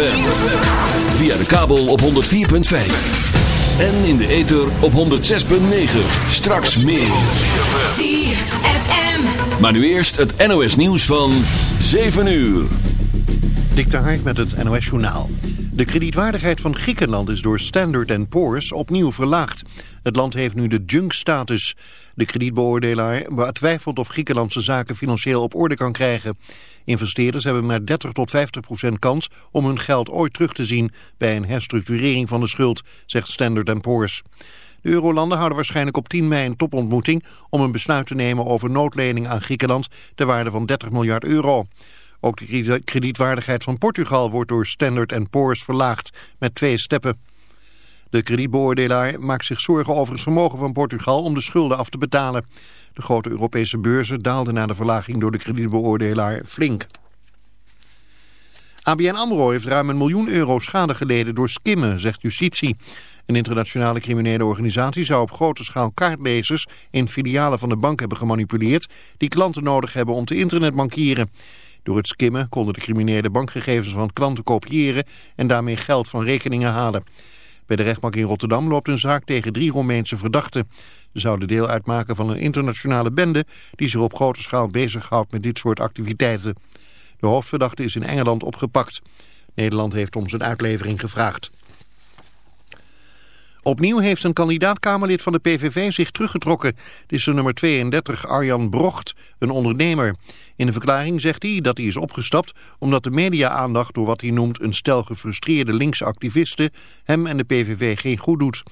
ZFM. Via de kabel op 104.5. En in de ether op 106.9. Straks meer. ZFM. Maar nu eerst het NOS nieuws van 7 uur. Dik Hark met het NOS journaal. De kredietwaardigheid van Griekenland is door Standard Poor's opnieuw verlaagd. Het land heeft nu de junk-status. De kredietbeoordelaar betwijfelt of Griekenland zijn zaken financieel op orde kan krijgen. Investeerders hebben maar 30 tot 50 procent kans om hun geld ooit terug te zien bij een herstructurering van de schuld, zegt Standard Poor's. De eurolanden houden waarschijnlijk op 10 mei een topontmoeting om een besluit te nemen over noodlening aan Griekenland ter waarde van 30 miljard euro. Ook de kredietwaardigheid van Portugal wordt door Standard Poor's verlaagd met twee steppen. De kredietbeoordelaar maakt zich zorgen over het vermogen van Portugal om de schulden af te betalen. De grote Europese beurzen daalden na de verlaging door de kredietbeoordelaar flink. ABN AMRO heeft ruim een miljoen euro schade geleden door skimmen, zegt justitie. Een internationale criminele organisatie zou op grote schaal kaartlezers in filialen van de bank hebben gemanipuleerd die klanten nodig hebben om te internetbankieren. Door het skimmen konden de criminele bankgegevens van klanten kopiëren en daarmee geld van rekeningen halen. Bij de rechtbank in Rotterdam loopt een zaak tegen drie Roemeense verdachten. Ze zouden deel uitmaken van een internationale bende die zich op grote schaal bezighoudt met dit soort activiteiten. De hoofdverdachte is in Engeland opgepakt. Nederland heeft om zijn uitlevering gevraagd. Opnieuw heeft een kandidaat-Kamerlid van de PVV zich teruggetrokken. Dit is de nummer 32, Arjan Brocht, een ondernemer. In de verklaring zegt hij dat hij is opgestapt omdat de media-aandacht door wat hij noemt een stel gefrustreerde linkse activisten hem en de PVV geen goed doet.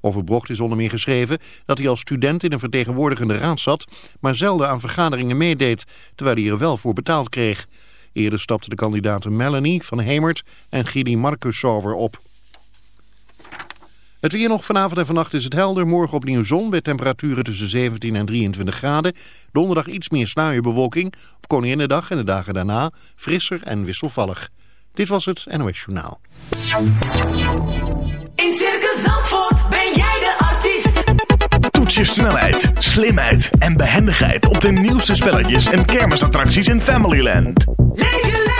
Over Brocht is onder meer geschreven dat hij als student in een vertegenwoordigende raad zat, maar zelden aan vergaderingen meedeed, terwijl hij er wel voor betaald kreeg. Eerder stapten de kandidaten Melanie van Hemert en Gidi Marcussover op. Het weer nog vanavond en vannacht is het helder. Morgen opnieuw zon bij temperaturen tussen 17 en 23 graden. Donderdag iets meer sluierbewolking. Op Koninginnedag en de dagen daarna frisser en wisselvallig. Dit was het NOS Journaal. In Circus Zandvoort ben jij de artiest. Toets je snelheid, slimheid en behendigheid op de nieuwste spelletjes en kermisattracties in Familyland. Leef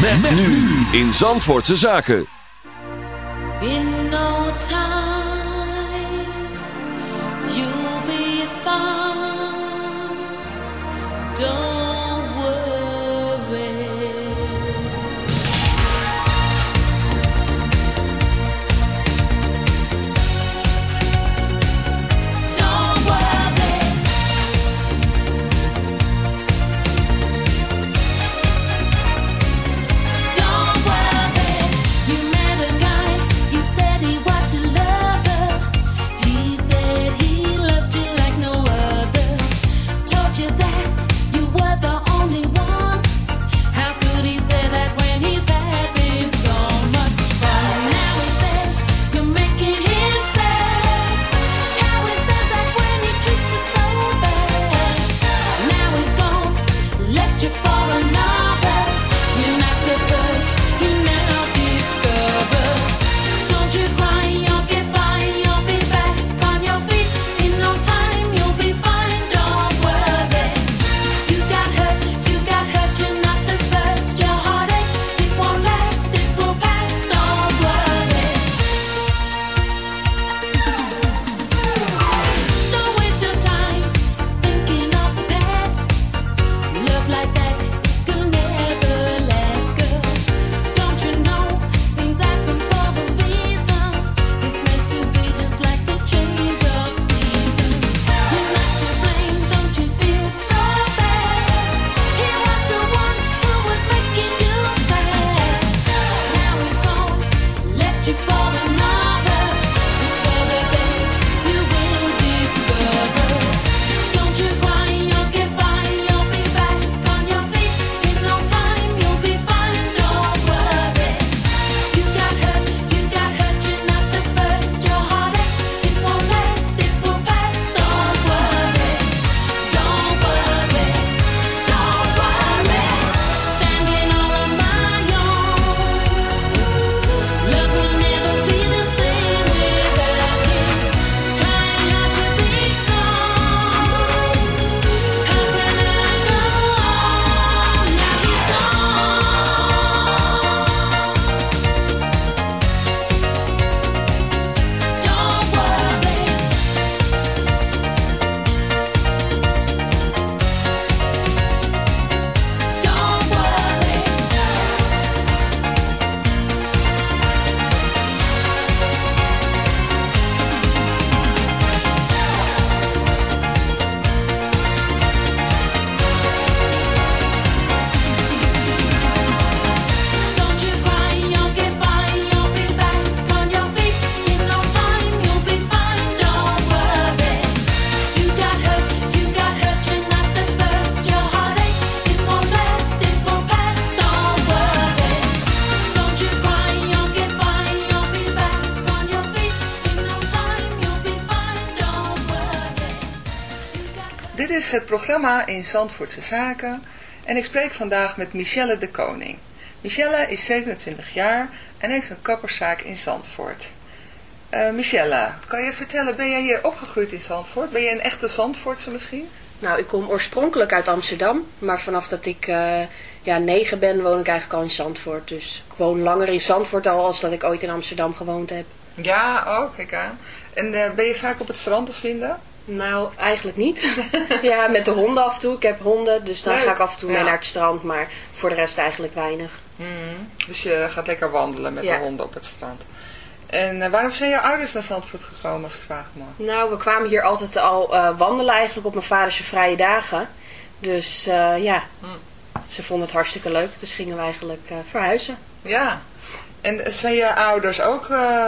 Met, nu in Zandvoortse Zaken. In no time, is het programma in Zandvoortse Zaken en ik spreek vandaag met Michelle de Koning. Michelle is 27 jaar en heeft een kapperszaak in Zandvoort. Eh, Michelle, kan je vertellen, ben jij hier opgegroeid in Zandvoort? Ben je een echte Zandvoortse misschien? Nou, ik kom oorspronkelijk uit Amsterdam, maar vanaf dat ik eh, ja, negen ben, woon ik eigenlijk al in Zandvoort. Dus ik woon langer in Zandvoort al als dat ik ooit in Amsterdam gewoond heb. Ja, oh, kijk aan. En eh, ben je vaak op het strand te vinden? Nou, eigenlijk niet. ja, met de honden af en toe. Ik heb honden, dus dan Leuk, ga ik af en toe mee ja. naar het strand, maar voor de rest eigenlijk weinig. Dus je gaat lekker wandelen met Ja. de honden op het strand. En eh, waarom zijn je ouders naar Zandvoort gekomen als ik vragen mag? Nou, we kwamen hier altijd al eh, wandelen eigenlijk op mijn vaders vrije dagen. Dus eh, ja, ze vonden het hartstikke leuk. Dus gingen we eigenlijk verhuizen. Ja. En zijn je ouders ook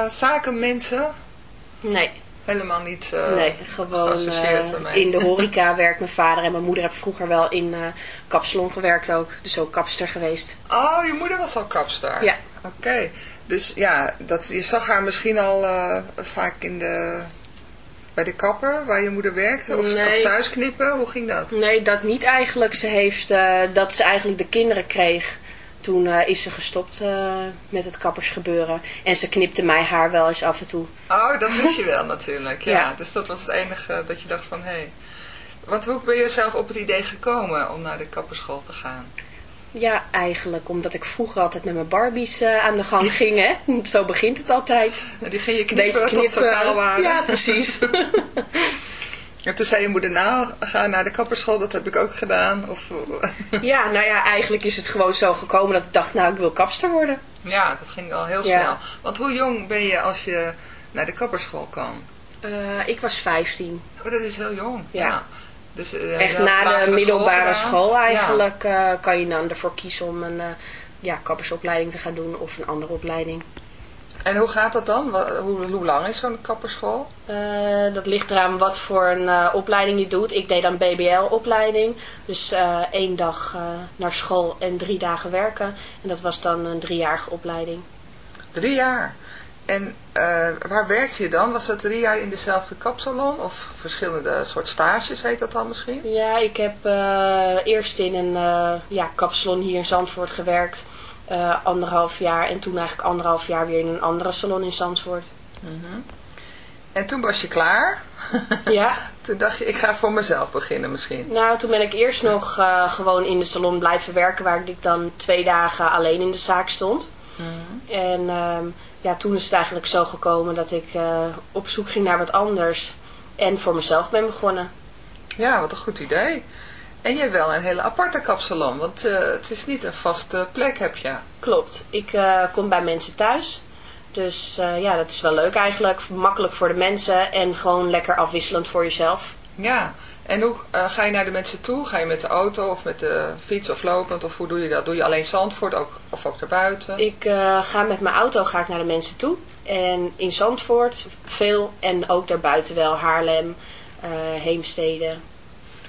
zakenmensen? Nee, Helemaal niet eh, nee gewoon geassocieerd eh, in de horeca werkt mijn vader. En mijn moeder heeft vroeger wel in eh kapsalon gewerkt ook. Dus ook kapster geweest. Oh, je moeder was al kapster? Ja. Oké. Dus ja, dat, je zag haar misschien al vaak in de, bij de kapper waar je moeder werkte? Of, Nee. of thuis knippen? Hoe ging dat? Nee, dat niet eigenlijk. Ze heeft, dat ze eigenlijk de kinderen kreeg. Toen eh, is ze gestopt eh, met het kappersgebeuren. En ze knipte mij haar wel eens af en toe. Oh, dat wist je wel natuurlijk. Ja. Ja. Dus dat was het enige dat je dacht van, hé. Hey. Want hoe ben je zelf op het idee gekomen om naar de kapperschool te gaan? Ja, eigenlijk omdat ik vroeger altijd met mijn Barbies eh, aan de gang ging. Hè? Zo begint het altijd. En die ging je Beetje knippen, tot ze kaal waren? Ja, precies. En toen zei je moeder, nou, ga naar de kapperschool, dat heb ik ook gedaan. Of, ja, nou ja, eigenlijk is het gewoon zo gekomen dat ik dacht, nou, ik wil kapster worden. ja, dat ging al heel Ja. snel. Want hoe jong ben je als je naar de kapperschool kan? Eh, ik was 15. Oh, dat is heel jong. Ja. Dus, eh, Echt na de middelbare school eigenlijk eh, kan je dan ervoor kiezen om een ja, kappersopleiding te gaan doen of een andere opleiding. En hoe gaat dat dan? Hoe, hoe lang is zo'n kapperschool? Eh, dat ligt eraan wat voor een eh, opleiding je doet. Ik deed dan BBL-opleiding. Dus eh, één dag naar school en drie dagen werken. En dat was dan een driejarige opleiding. Drie jaar. En waar werkte je dan? Was dat drie jaar in dezelfde kapsalon? Of verschillende soort stages heet dat dan misschien? Ja, ik heb eerst in een ja, kapsalon hier in Zandvoort gewerkt. Eh, anderhalf jaar. En toen eigenlijk anderhalf jaar weer in een andere salon in Zandvoort. En toen was je klaar. Ja, Toen dacht je, ik ga voor mezelf beginnen misschien. nou toen ben ik eerst nog eh, gewoon in de salon blijven werken. Waar ik dan twee dagen alleen in de zaak stond. En ehm, ja, toen is het eigenlijk zo gekomen dat ik eh, op zoek ging naar wat anders. En voor mezelf ben begonnen. Ja, wat een goed idee. En je hebt wel een hele aparte kapsalon, want eh, het is niet een vaste plek heb je. Klopt. Ik eh, kom bij mensen thuis. Dus eh, ja, dat is wel leuk eigenlijk. Makkelijk voor de mensen en gewoon lekker afwisselend voor jezelf. Ja, en hoe ga je naar de mensen toe? Ga je met de auto of met de fiets of lopend? Of hoe doe je dat? Doe je alleen Zandvoort ook, of ook daarbuiten? Ik ga met mijn auto ga ik naar de mensen toe. En in Zandvoort veel en ook daarbuiten wel. Haarlem, eh, Heemstede.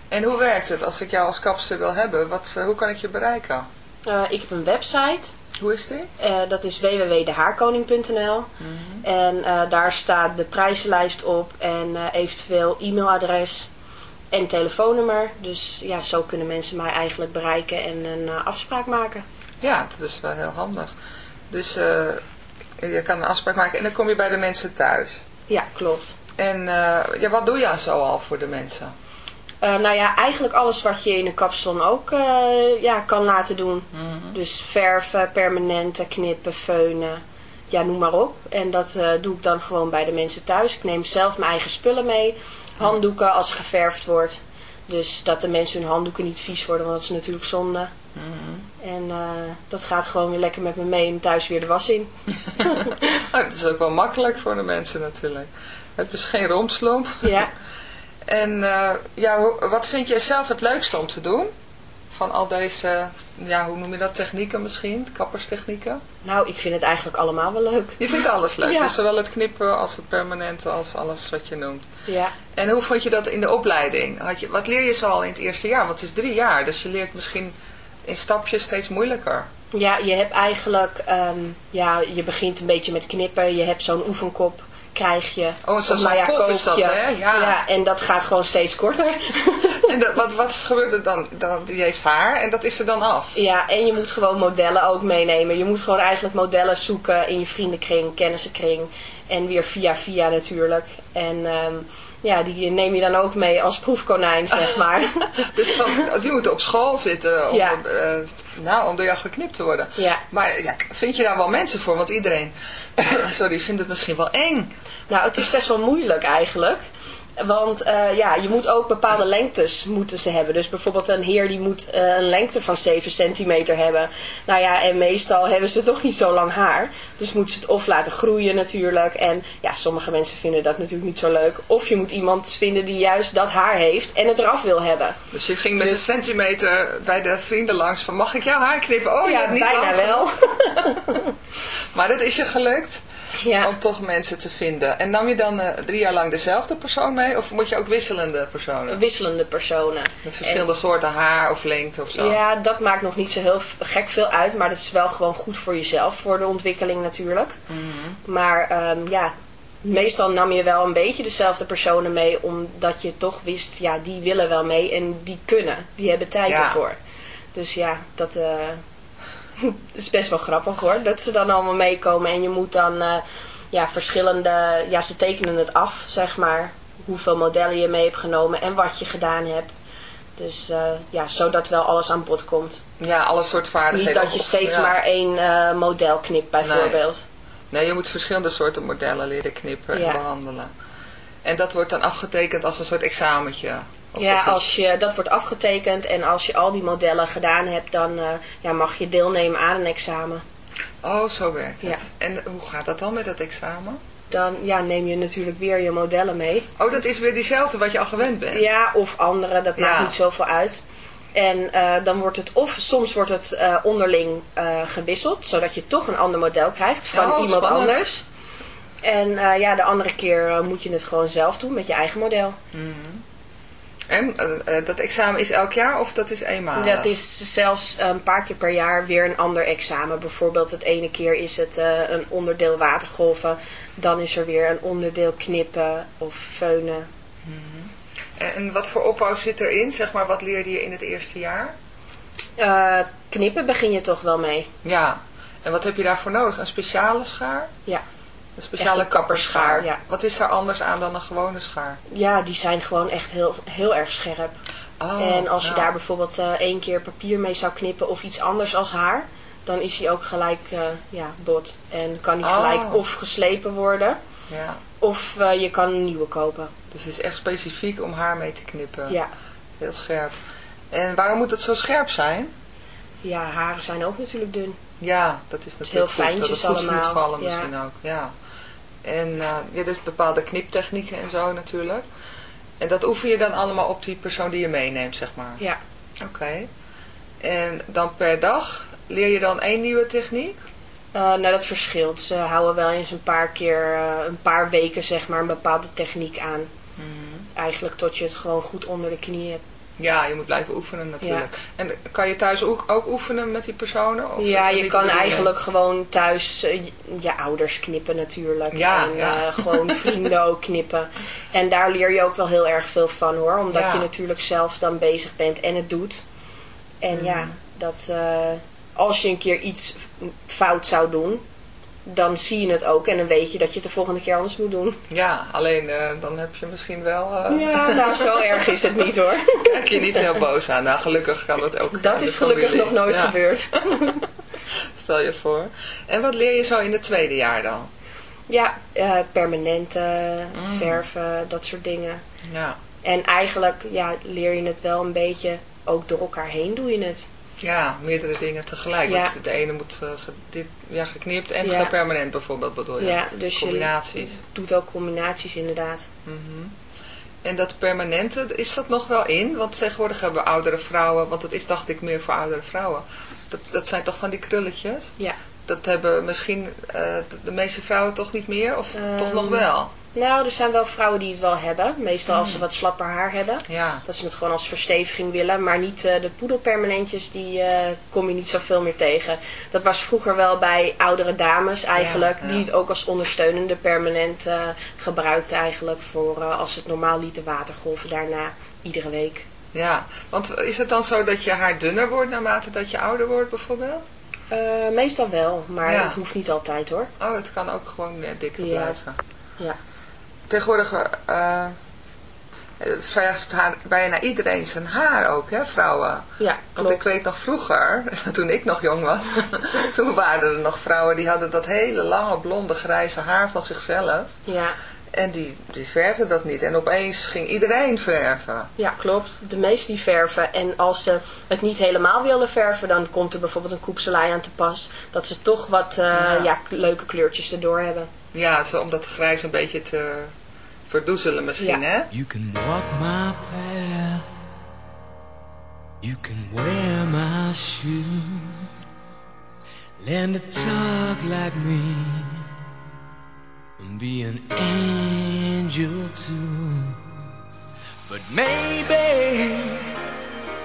En hoe werkt het als ik jou als kapster wil hebben? Wat, eh, hoe kan ik je bereiken? Eh, ik heb een website. Hoe is die? Eh, dat is www.dehaarkoning.nl En eh, daar staat de prijzenlijst op en eventueel e-mailadres en telefoonnummer. Dus ja, zo kunnen mensen mij eigenlijk bereiken en een afspraak maken. Ja, dat is wel heel handig. Dus je kan een afspraak maken en dan kom je bij de mensen thuis. Ja, klopt. En ja, wat doe je zo al voor de mensen? Eh, nou ja, eigenlijk alles wat je in een kapsalon ook eh, ja, kan laten doen. Dus verven, permanenten, knippen, feunen, ja, noem maar op. En dat eh, doe ik dan gewoon bij de mensen thuis. Ik neem zelf mijn eigen spullen mee. Handdoeken als geverfd wordt. Dus dat de mensen hun handdoeken niet vies worden, want dat is natuurlijk zonde. En eh, dat gaat gewoon weer lekker met me mee en thuis weer de was in. Oh, dat is ook wel makkelijk voor de mensen natuurlijk. Het is geen rompslomp. Ja. En eh, ja, wat vind jij zelf het leukste om te doen? Van al deze, ja, hoe noem je dat, technieken misschien? Kapperstechnieken? Nou, ik vind het eigenlijk allemaal wel leuk. Je vindt alles leuk, Ja. dus zowel het knippen als het permanente als alles wat je noemt. Ja. En hoe vond je dat in de opleiding? Had je, wat leer je zo al in het eerste jaar? Want het is drie jaar, dus je leert misschien in stapjes steeds moeilijker. Ja, je hebt eigenlijk, ehm, ja, je begint een beetje met knippen. Je hebt zo'n oefenkop, krijg je. Oh, zo'n ja, pop is dat, hè? Ja. en dat gaat gewoon steeds korter. En dat, wat, wat gebeurt er dan? dan? Die heeft haar en dat is er dan af. Ja, en je moet gewoon modellen ook meenemen. Je moet gewoon eigenlijk modellen zoeken in je vriendenkring, kennissenkring. En weer via via natuurlijk. En ehm, ja, die neem je dan ook mee als proefkonijn, zeg maar. Dus van, die moeten op school zitten om, Ja. eh, nou, om door jou geknipt te worden. Ja. Maar ja, vind je daar wel mensen voor? Want iedereen sorry, vindt het misschien wel eng. Nou, het is best wel moeilijk eigenlijk. Want eh, ja, je moet ook bepaalde lengtes moeten ze hebben. Dus bijvoorbeeld een heer die moet eh, een lengte van 7 centimeter hebben. Nou ja, en meestal hebben ze toch niet zo lang haar. Dus moeten ze het of laten groeien natuurlijk. En ja, sommige mensen vinden dat natuurlijk niet zo leuk. Of je moet iemand vinden die juist dat haar heeft en het eraf wil hebben. Dus je ging met een centimeter bij de vrienden langs van mag ik jouw haar knippen? Oh, ja, niet bijna lang wel. Maar dat is je gelukt Ja. om toch mensen te vinden. En nam je dan eh, drie jaar lang dezelfde persoon mee? Of moet je ook wisselende personen? Wisselende personen. Met verschillende soorten haar of lengte of zo? Ja, dat maakt nog niet zo heel gek veel uit. Maar dat is wel gewoon goed voor jezelf, voor de ontwikkeling natuurlijk. Maar ehm, ja, meestal nam je wel een beetje dezelfde personen mee. Omdat je toch wist, ja, die willen wel mee en die kunnen. Die hebben tijd Ja. ervoor. Dus ja, dat eh, is best wel grappig hoor. Dat ze dan allemaal meekomen en je moet dan eh, ja, verschillende... Ja, ze tekenen het af, zeg maar. Hoeveel modellen je mee hebt genomen en wat je gedaan hebt. Dus eh, ja, zodat wel alles aan bod komt. Ja, alle soorten vaardigheden. Niet dat je steeds ja. maar één eh, model knipt bijvoorbeeld. Nee, je moet verschillende soorten modellen leren knippen Ja. en behandelen. En dat wordt dan afgetekend als een soort examentje. Ja, als je, dat wordt afgetekend en als je al die modellen gedaan hebt, dan eh, ja, mag je deelnemen aan een examen. Oh, zo werkt het. Ja. En hoe gaat dat dan met dat examen? Dan ja, neem je natuurlijk weer je modellen mee. Oh, dat is weer diezelfde wat je al gewend bent. Ja, of andere, dat maakt Ja. niet zoveel uit. En eh, dan wordt het, of soms wordt het eh, onderling eh, gewisseld, zodat je toch een ander model krijgt van Oh, iemand spannend. anders. En ja, de andere keer moet je het gewoon zelf doen met je eigen model. En eh, eh, dat examen is elk jaar of dat is eenmalig? Dat is zelfs een paar keer per jaar weer een ander examen. Bijvoorbeeld het ene keer is het een onderdeel watergolven. Dan is er weer een onderdeel knippen of feunen. En, en wat voor opbouw zit erin? Zeg maar, wat leerde je in het eerste jaar? Eh, knippen begin je toch wel mee. Ja. En wat heb je daarvoor nodig? Een speciale schaar? Ja. Een speciale een kapperschaar? ja. Wat is daar anders aan dan een gewone schaar? ja, die zijn gewoon echt heel, heel erg scherp. Oh, en als je daar bijvoorbeeld eh, één keer papier mee zou knippen of iets anders als haar... dan is die ook gelijk eh, ja, bot. En kan die Oh. gelijk of geslepen worden... Ja. of eh, je kan een nieuwe kopen. Dus het is echt specifiek om haar mee te knippen. Ja. Heel scherp. En waarom moet het zo scherp zijn? ja, haren zijn ook natuurlijk dun. Ja, dat is natuurlijk heel goed, dat het goed allemaal, vallen ja. misschien ook. Ja. En eh ja, dus bepaalde kniptechnieken en zo natuurlijk. En dat oefen je dan allemaal op die persoon die je meeneemt, zeg maar. Ja. Oké. En dan per dag leer je dan één nieuwe techniek? Eh, nou, dat verschilt. Ze houden wel eens een paar keer, eh, een paar weken zeg maar, een bepaalde techniek aan. Mhm. Eigenlijk tot je het gewoon goed onder de knie hebt. Ja, je moet blijven oefenen natuurlijk. En kan je thuis ook, ook oefenen met die personen? Of ja, dat je kan eigenlijk gewoon thuis eh, je- ouders knippen natuurlijk. Ja, en ja. gewoon vrienden ook knippen. En daar leer je ook wel heel erg veel van hoor. Omdat Ja. je natuurlijk zelf dan bezig bent en het doet. En ja, Mhm. dat eh, als je een keer iets fout zou doen, dan zie je het ook. En dan weet je dat je het de volgende keer anders moet doen. Ja, alleen eh, dan heb je misschien wel... eh, Ja, nou zo erg is het niet hoor. kijk je niet heel boos aan. Nou, gelukkig kan dat ook. Dat is gelukkig familie. nog nooit Ja, gebeurd. Stel je voor. En wat leer je zo in het tweede jaar dan? Ja, eh, permanenten, Mm. verven, dat soort dingen. Ja, En eigenlijk ja, leer je het wel een beetje, ook door elkaar heen doe je het. Ja meerdere dingen tegelijk. Ja. Want het ene moet eh, ge- dit, ja, geknipt en Ja. permanent bijvoorbeeld bedoel je? Ja, dus je Combinaties. doet ook combinaties inderdaad. Mhm. En dat permanente, is dat nog wel in? Want tegenwoordig hebben oudere vrouwen, want dat is dacht ik meer voor oudere vrouwen. Dat, dat zijn toch van die krulletjes? Ja. Dat hebben misschien eh, de, de meeste vrouwen toch niet meer? Of toch Ehm, nog wel? Nou, er zijn wel vrouwen die het wel hebben. Meestal als ze wat slapper haar hebben. Ja. Dat ze het gewoon als versteviging willen. Maar niet eh, de poedelpermanentjes, die eh, kom je niet zoveel meer tegen. Dat was vroeger wel bij oudere dames eigenlijk. Ja, ja. Die het ook als ondersteunende permanent eh, gebruikten eigenlijk. Voor als het normaal lieten watergolven daarna. Iedere week. Ja, want is het dan zo dat je haar dunner wordt naarmate dat je ouder wordt bijvoorbeeld? Meestal wel, maar het hoeft niet altijd hoor. Oh, het kan ook gewoon net dikker Ja. blijven. Ja. Tegenwoordig eh, eh, verft haar, bijna iedereen zijn haar ook, hè, vrouwen. Ja, Want klopt. ik weet nog vroeger, toen ik nog jong was, toen waren er nog vrouwen die hadden dat hele lange blonde grijze haar van zichzelf. Ja. En die, die verfden dat niet. En opeens ging iedereen verven. Ja, klopt. De meesten die verven. En als ze het niet helemaal willen verven, dan komt er bijvoorbeeld een koepselij aan te pas. Dat ze toch wat eh, Ja. ja. leuke kleurtjes erdoor hebben. Ja, zo om dat grijs een beetje te verdoezelen misschien, Ja. hè? You can walk my path. You can wear my shoes. Learn to talk like me. And be an angel too. But maybe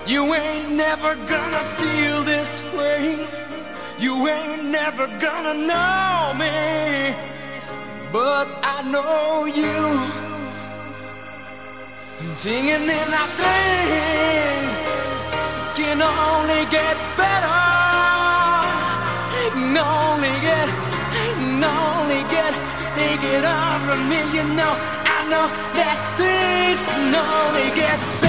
you ain't never gonna feel this way. You ain't never gonna know me. But I know you. Singing in our things can only get better. Can only get, can only get, it on from me. You know, I know that things can only get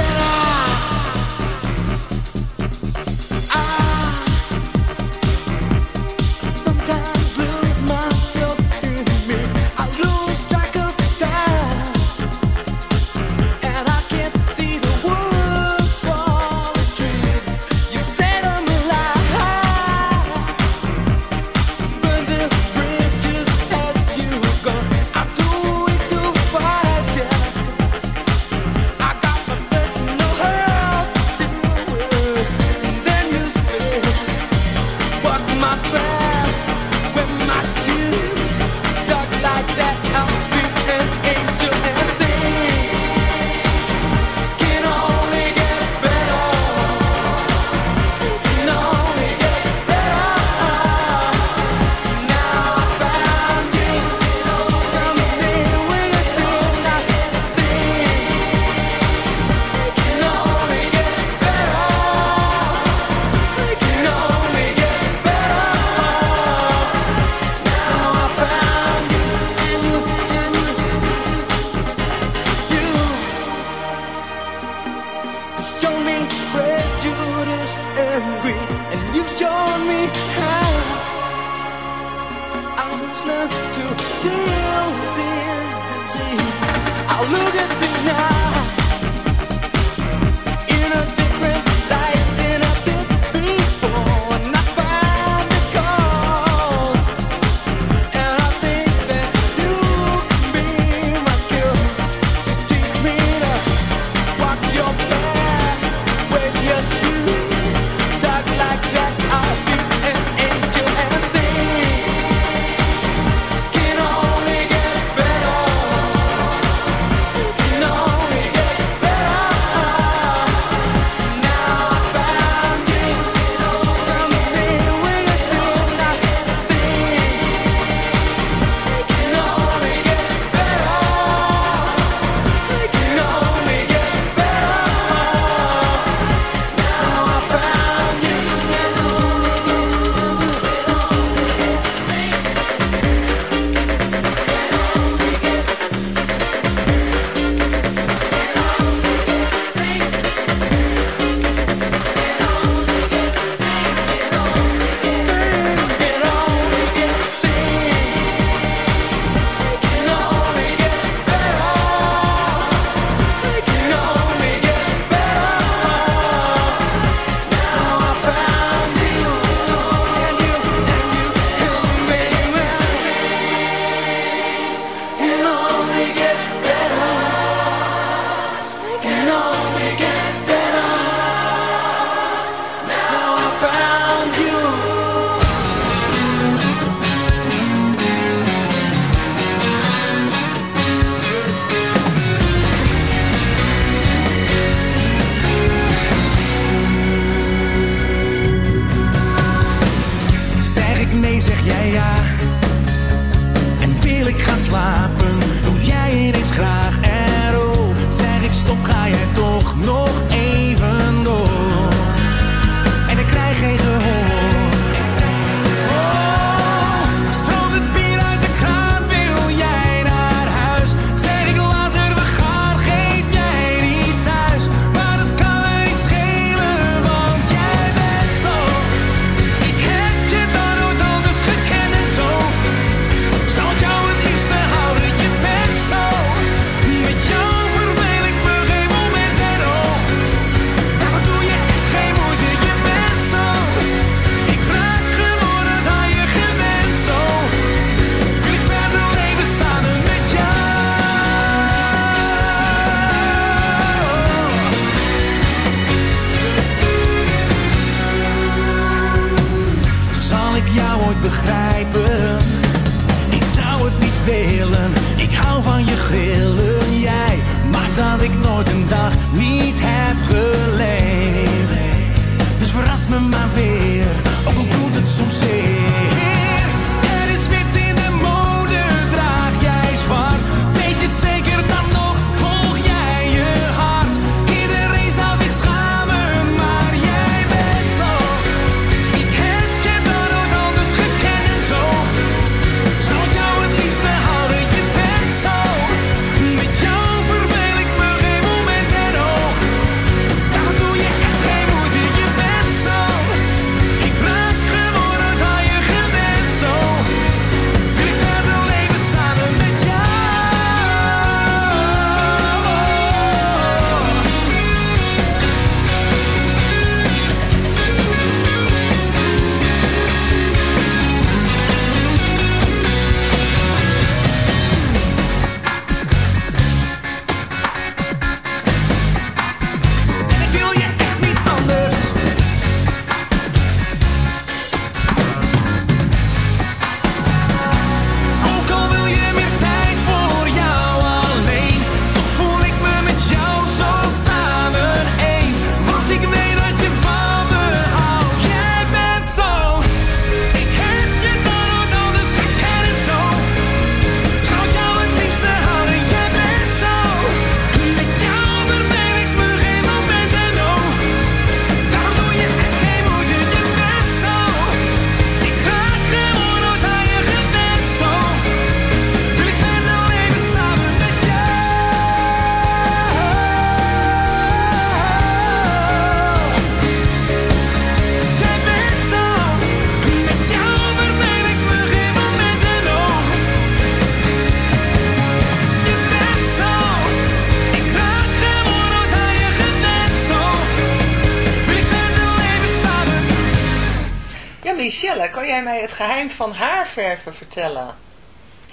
Michelle, kan jij mij het geheim van haarverven vertellen?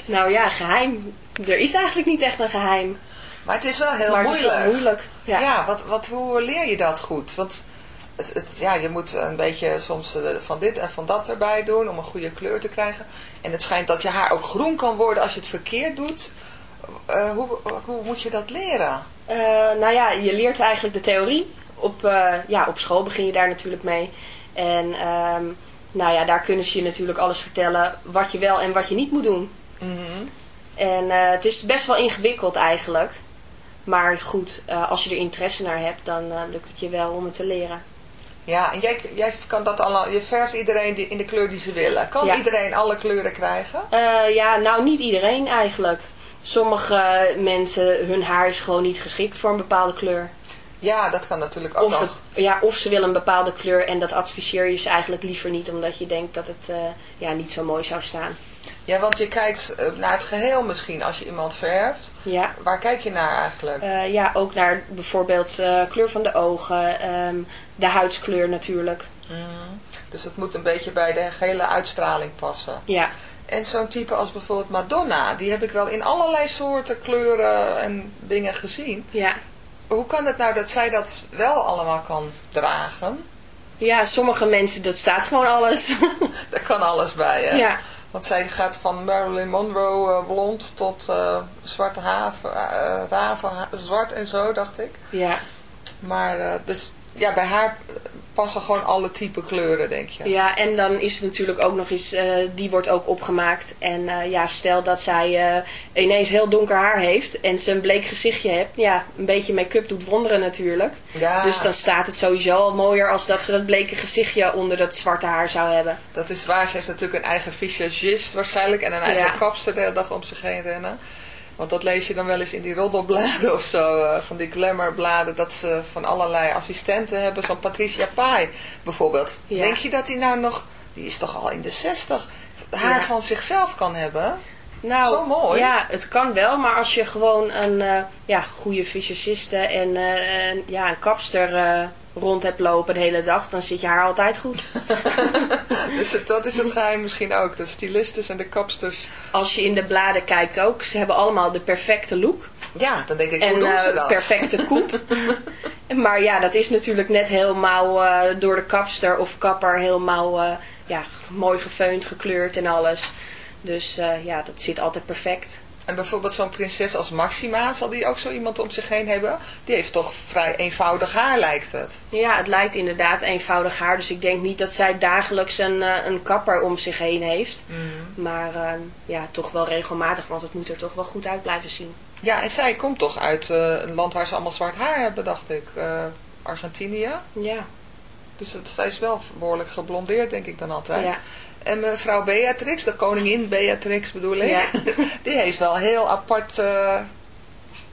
Nou ja, geheim. Er is eigenlijk niet echt een geheim. Maar het is wel heel maar het is moeilijk. wel moeilijk. Ja. Ja, wat, wat, hoe leer je dat goed? Want het, het, ja, je moet een beetje soms eh, van dit en van dat erbij doen om een goede kleur te krijgen. En het schijnt dat je haar ook groen kan worden als je het verkeerd doet. Eh, hoe, hoe moet je dat leren? Eh, nou ja, je leert eigenlijk de theorie. Op, ja, op school begin je daar natuurlijk mee. En ehm, nou ja, daar kunnen ze je natuurlijk alles vertellen wat je wel en wat je niet moet doen. En eh, het is best wel ingewikkeld eigenlijk. Maar goed, eh, als je er interesse naar hebt, dan eh, lukt het je wel om het te leren. Ja, en jij, jij kan dat allemaal, je verft iedereen die, in de kleur die ze willen. Kan Ja. iedereen alle kleuren krijgen? Ja, nou niet iedereen eigenlijk. Sommige mensen, hun haar is gewoon niet geschikt voor een bepaalde kleur. Ja, dat kan natuurlijk ook Of, nog. het- ja, of ze willen een bepaalde kleur en dat adviseer je ze eigenlijk liever niet, omdat je denkt dat het eh, ja, niet zo mooi zou staan. Ja, want je kijkt eh, naar het geheel misschien als je iemand verft. Ja, Waar kijk je naar eigenlijk? Eh, ja ook naar bijvoorbeeld kleur van de ogen, ehm, de huidskleur natuurlijk. Dus het moet een beetje bij de gehele uitstraling passen. Ja, En zo'n type als bijvoorbeeld Madonna, die heb ik wel in allerlei soorten kleuren en dingen gezien. ja. Hoe kan het nou dat zij dat wel allemaal kan dragen? ja, sommige mensen, dat staat gewoon alles. Daar kan alles bij, hè? ja, Want zij gaat van Marilyn Monroe eh, blond tot eh, zwarte haven, eh, raven, zwart en zo, dacht ik. ja. Maar dus ja, bij haar passen gewoon alle type kleuren, denk je. Ja, en dan is het natuurlijk ook nog eens, eh, die wordt ook opgemaakt. En eh, ja, stel dat zij eh, ineens heel donker haar heeft en ze een bleek gezichtje hebt. Ja, een beetje make-up doet wonderen natuurlijk. Ja, Dus dan staat het sowieso al mooier als dat ze dat bleke gezichtje onder dat zwarte haar zou hebben. dat is waar. Ze heeft natuurlijk een eigen visagist waarschijnlijk en een eigen Ja. kapster de hele dag om zich heen rennen. Want dat lees je dan wel eens in die roddelbladen of zo, eh, van die glamourbladen, dat ze van allerlei assistenten hebben. Zo'n Patricia Pai bijvoorbeeld. Ja. Denk je dat die nou nog, die is toch al in de zestig, haar Ja. van zichzelf kan hebben? Nou, Zo mooi. ja, het kan wel, maar als je gewoon een eh, ja, goede visagiste en eh, een- ja, een kapster rond hebt lopen de hele dag, dan zit je haar altijd goed. Dus het- dat is het geheim misschien ook. De stylistes en de kapsters. Als je in de bladen kijkt ook, ze hebben allemaal de perfecte look. Ja, dan denk ik, hoe En doen eh, ze dat? perfecte koep. maar ja, dat is natuurlijk net helemaal eh, door de kapster of kapper helemaal eh, ja, mooi gefeund, gekleurd en alles. Dus ja, dat zit altijd perfect. En bijvoorbeeld zo'n prinses als Maxima, zal die ook zo iemand om zich heen hebben? Die heeft toch vrij eenvoudig haar, lijkt het. Ja, het lijkt inderdaad eenvoudig haar. Dus ik denk niet dat zij dagelijks een, eh, een kapper om zich heen heeft. Maar eh, ja, toch wel regelmatig, want het moet er toch wel goed uit blijven zien. Ja, en zij komt toch uit eh, een land waar ze allemaal zwart haar hebben, dacht ik. Argentinië. Ja, Dus zij is wel behoorlijk geblondeerd, denk ik dan altijd. ja. En mevrouw Beatrix, de koningin Beatrix bedoel ik, Ja. die heeft wel heel apart eh,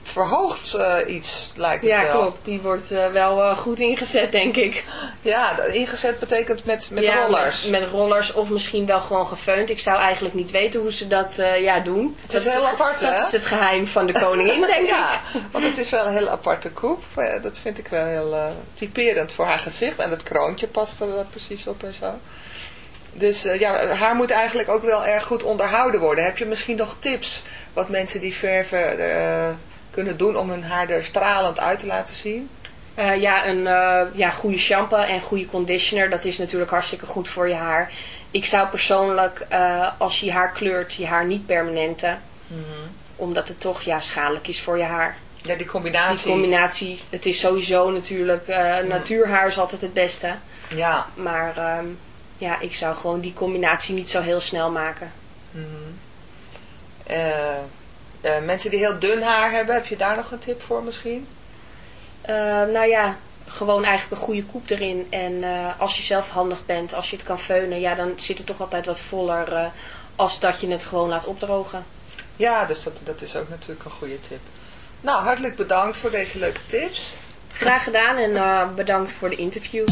verhoogd eh, iets, lijkt het ja wel. klopt. Die wordt eh, wel goed ingezet, denk ik. Ja, dat- ingezet betekent met, met Ja, rollers. Met, met rollers of misschien wel gewoon gefeund. Ik zou eigenlijk niet weten hoe ze dat ja, doen. Het is dat heel apart, Dat hè? is het geheim van de koningin, denk ik. ja, want het is wel een heel aparte koep. Dat vind ik wel heel typerend voor haar gezicht. En het kroontje past er precies op en zo. Dus eh, ja, haar moet eigenlijk ook wel erg goed onderhouden worden. Heb je misschien nog tips wat mensen die verven eh, kunnen doen om hun haar er stralend uit te laten zien? Eh, ja, een ja, goede shampoo en goede conditioner, dat is natuurlijk hartstikke goed voor je haar. Ik zou persoonlijk, als je je haar kleurt, je haar niet permanenten. Mhm. Omdat het toch ja, schadelijk is voor je haar. Ja, die Die combinatie. combinatie, het is sowieso natuurlijk, eh, natuurhaar is altijd het beste. Ja, Maar ehm, ja, ik zou gewoon die combinatie niet zo heel snel maken. eh, mensen die heel dun haar hebben, heb je daar nog een tip voor misschien? Eh, nou ja, gewoon eigenlijk een goede koep erin. En als je zelf handig bent, als je het kan feunen, ja, dan zit het toch altijd wat voller als dat je het gewoon laat opdrogen. Ja, dus dat, dat is ook natuurlijk een goede tip. Nou, hartelijk bedankt voor deze leuke tips. Graag gedaan en bedankt voor de interview.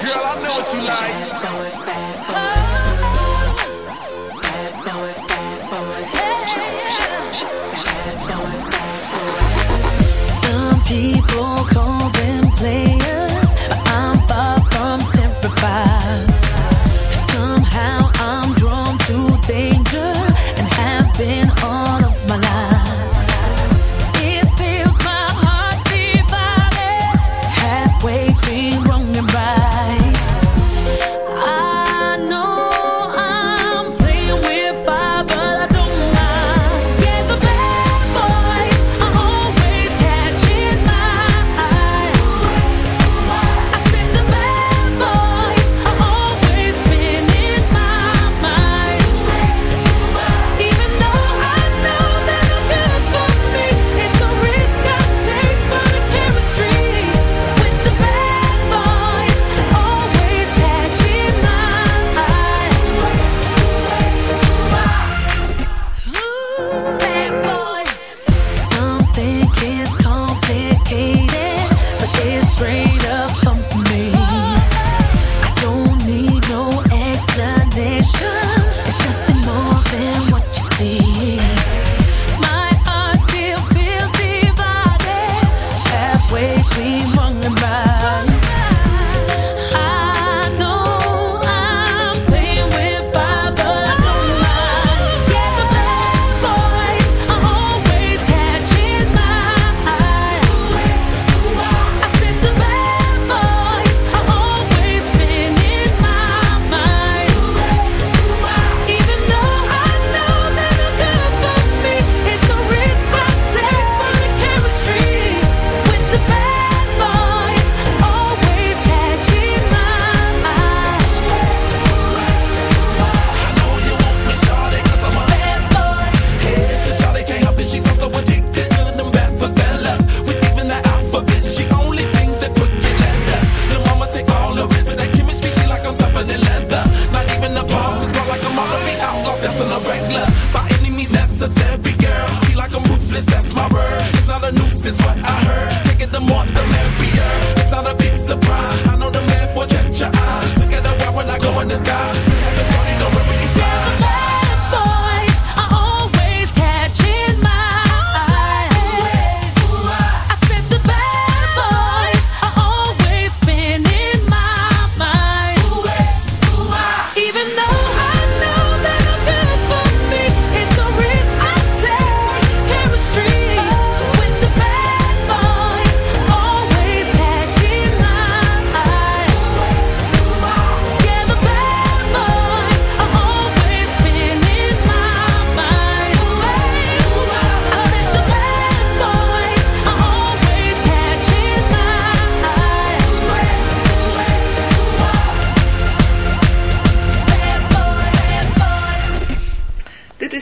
Girl, I know what you like.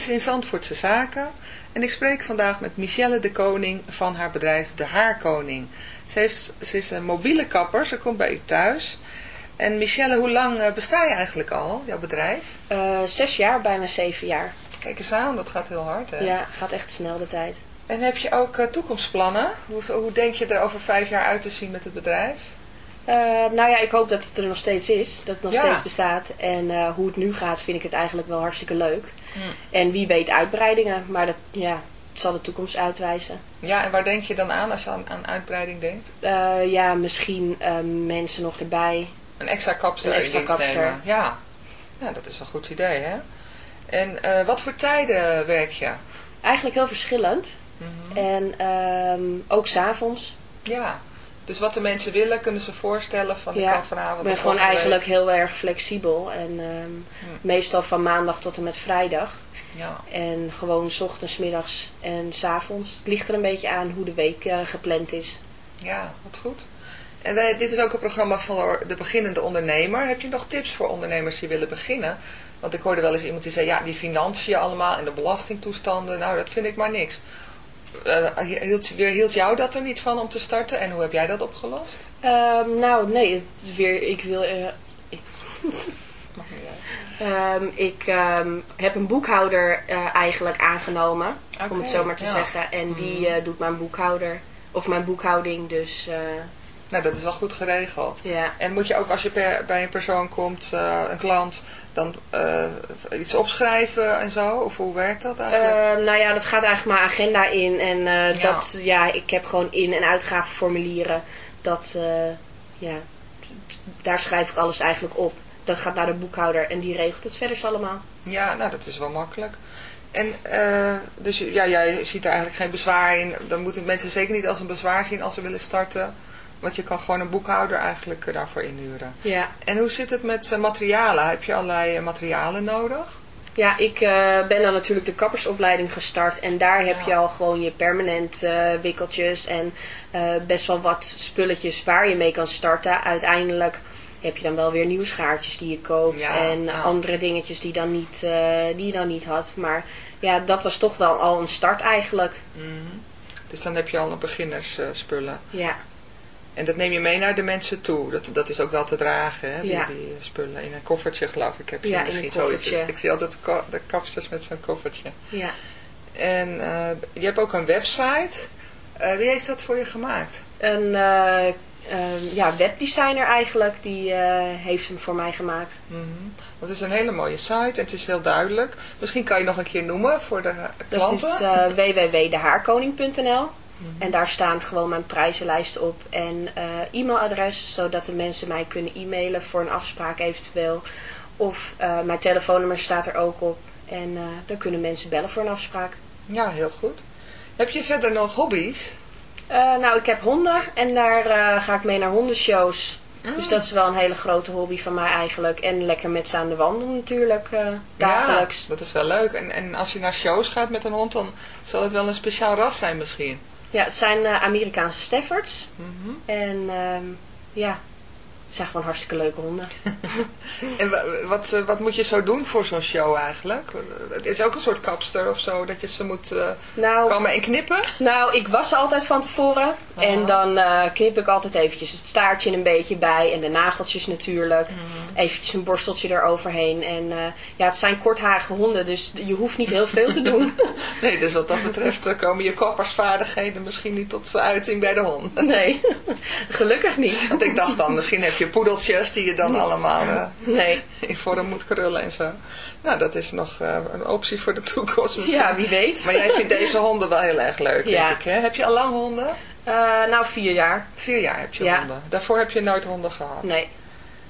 Is in Zandvoortse Zaken en ik spreek vandaag met Michelle de Koning van haar bedrijf De Haarkoning. Ze, heeft, ze is een mobiele kapper, ze komt bij u thuis. En Michelle, hoe lang eh, besta je eigenlijk al, jouw bedrijf? Eh, zes jaar, bijna zeven jaar. Kijk eens aan, dat gaat heel hard hè? Ja, gaat echt snel de tijd. En heb je ook eh, toekomstplannen? Hoe, hoe denk je er over vijf jaar uit te zien met het bedrijf? Eh, nou ja, ik hoop dat het er nog steeds is. Dat het nog Ja. steeds bestaat. En eh, hoe het nu gaat vind ik het eigenlijk wel hartstikke leuk. Hmm. En wie weet uitbreidingen. Maar dat ja, het zal de toekomst uitwijzen. Ja, en waar denk je dan aan als je aan, aan uitbreiding denkt? Eh, ja, misschien eh, mensen nog erbij. Een extra kapster Een extra kapster. nemen. Ja. ja, dat is een goed idee hè? En eh, wat voor tijden werk je? Eigenlijk heel verschillend. Mhm. En ehm, ook s'avonds. Ja, dus wat de mensen willen kunnen ze voorstellen van ik kan vanavond Ik ben gewoon eigenlijk heel erg flexibel. En ehm, meestal van maandag tot en met vrijdag. Ja, En gewoon 's ochtends, middags en 's avonds. Het ligt er een beetje aan hoe de week eh, gepland is. ja, wat goed. En wij, dit is ook een programma voor de beginnende ondernemer. Heb je nog tips voor ondernemers die willen beginnen? Want ik hoorde wel eens iemand die zei, ja, die financiën allemaal en de belastingtoestanden, nou, dat vind ik maar niks. Eh, hield, hield jou dat er niet van om te starten en hoe heb jij dat opgelost? Ehm, nou, nee, het weer, ik wil... eh, ik, Ehm, ik ehm, heb een boekhouder eh, eigenlijk aangenomen, om het zo maar te ja. zeggen. En die eh, doet mijn boekhouder of mijn boekhouding. Dus Nou, dat is wel goed geregeld. ja. En moet je ook als je per- bij een persoon komt, eh, een klant, dan eh, iets opschrijven en zo? Of hoe werkt dat eigenlijk? Eh, nou ja, dat gaat eigenlijk mijn agenda in. En eh, Ja. dat, ja, ik heb gewoon in- en uitgavenformulieren. Dat, ja, daar schrijf ik alles eigenlijk op. Dat gaat naar de boekhouder en die regelt het verder allemaal. Ja, nou dat is wel makkelijk. En dus ja, jij ziet er eigenlijk geen bezwaar in. Dan moeten mensen zeker niet als een bezwaar zien als ze willen starten. Want je kan gewoon een boekhouder eigenlijk eh, daarvoor inhuren. Ja, En hoe zit het met eh, materialen? Heb je allerlei eh, materialen nodig? ja ik ben dan natuurlijk de kappersopleiding gestart. En daar heb je al gewoon je permanent wikkeltjes en best wel wat spulletjes waar je mee kan starten. Uiteindelijk heb je dan wel weer nieuwe schaartjes die je koopt. Ja, en ja. andere dingetjes die, dan niet, die je dan niet had. Maar ja, dat was toch wel al een start eigenlijk. Dus dan heb je al een beginnersspullen. Ja, En dat neem je mee naar de mensen toe. Dat, dat is ook wel te dragen, hè? Die, Ja. die spullen. In een koffertje, geloof ik, heb je Ja, misschien zoiets. Ik zie altijd de, kapsters met zo'n koffertje. ja. En eh, je hebt ook een website. Eh, wie heeft dat voor je gemaakt? Een eh, eh, ja, webdesigner eigenlijk, die heeft hem voor mij gemaakt. Mhm. Dat is een hele mooie site en het is heel duidelijk. Misschien kan je nog een keer noemen voor de Dat klanten. is www.dehaarkoning.nl En daar staan gewoon mijn prijzenlijst op en eh, e-mailadres, zodat de mensen mij kunnen e-mailen voor een afspraak eventueel. Of eh, mijn telefoonnummer staat er ook op en eh, dan kunnen mensen bellen voor een afspraak. Ja, heel goed. Heb je verder nog hobby's? Eh, nou, ik heb honden en daar eh, ga ik mee naar hondenshows. Dus dat is wel een hele grote hobby van mij eigenlijk. En lekker met ze aan de wandel natuurlijk, eh, dagelijks. Ja, dat is wel leuk. En, en als je naar shows gaat met een hond, dan zal het wel een speciaal ras zijn misschien. Ja, het zijn eh, Amerikaanse Staffords. Mhm. En ehm, ja, het zijn gewoon hartstikke leuke honden. En wa- wat, eh, wat moet je zo doen voor zo'n show eigenlijk? Het is ook een soort kapster of zo, dat je ze moet eh, Nou, komen en knippen? nou, ik was ze altijd van tevoren. En dan eh, knip ik altijd eventjes het staartje een beetje bij. En de nageltjes natuurlijk. Eventjes een borsteltje eroverheen. En eh, ja, het zijn kortharige honden. Dus je hoeft niet heel veel te doen. Nee, dus wat dat betreft eh, komen je koppersvaardigheden misschien niet tot uiting bij de hond. nee, gelukkig niet. Want ik dacht dan, misschien heb je poedeltjes die je dan allemaal Nee, in vorm moet krullen en zo. Nou, dat is nog een optie voor de toekomst misschien. ja, wie weet. Maar jij vindt deze honden wel heel erg leuk, Ja. denk ik. Hè? Heb je al lang honden? Eh, nou, vier jaar. Vier jaar heb je Ja. honden. Daarvoor heb je nooit honden gehad. Nee,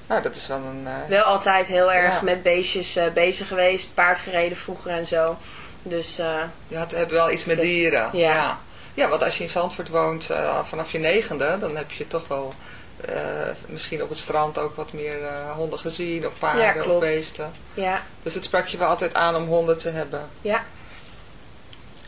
Nou, dat is wel een... eh, wel altijd heel erg Ja. met beestjes eh, bezig geweest. Paard gereden vroeger en zo. Dus Je had, hebt wel iets met dieren. Ja. ja. Ja, want als je in Zandvoort woont vanaf je negende, dan heb je toch wel misschien op het strand ook wat meer honden gezien of paarden Ja, of beesten. ja, Dus het sprak je wel altijd aan om honden te hebben. ja.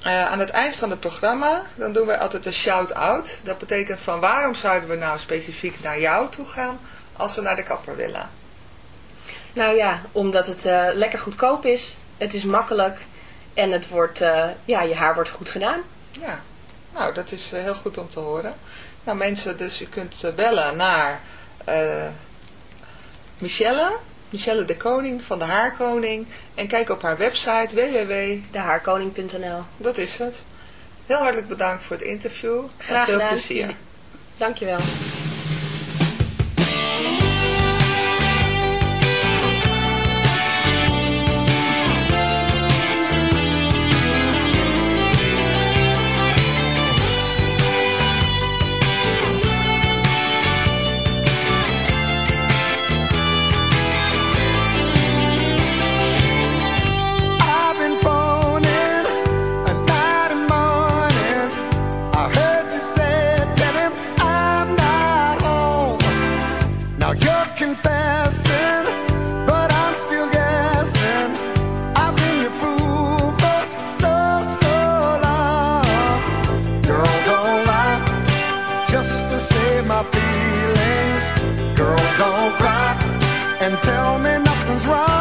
Eh, aan het eind van het programma, dan doen we altijd een shout-out. Dat betekent van waarom zouden we nou specifiek naar jou toe gaan als we naar de kapper willen? Nou ja, omdat het eh, lekker goedkoop is. Het is makkelijk. En het wordt, eh, ja, je haar wordt goed gedaan. Ja, nou dat is heel goed om te horen. Nou mensen, dus u kunt bellen naar eh, Michelle, Michelle de Koning van de Haarkoning. En kijk op haar website www, Dehaarkoning.nl dat is het. Heel hartelijk bedankt voor het interview. En Graag veel gedaan. plezier. Dankjewel. Confessing, but I'm still guessing. I've been your fool for so, so long. Girl, don't lie just to save my feelings. Girl, don't cry and tell me nothing's wrong.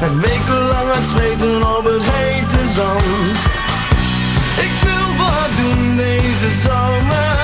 En wekenlang het zweten op het hete zand. Ik wil wat doen deze zomer.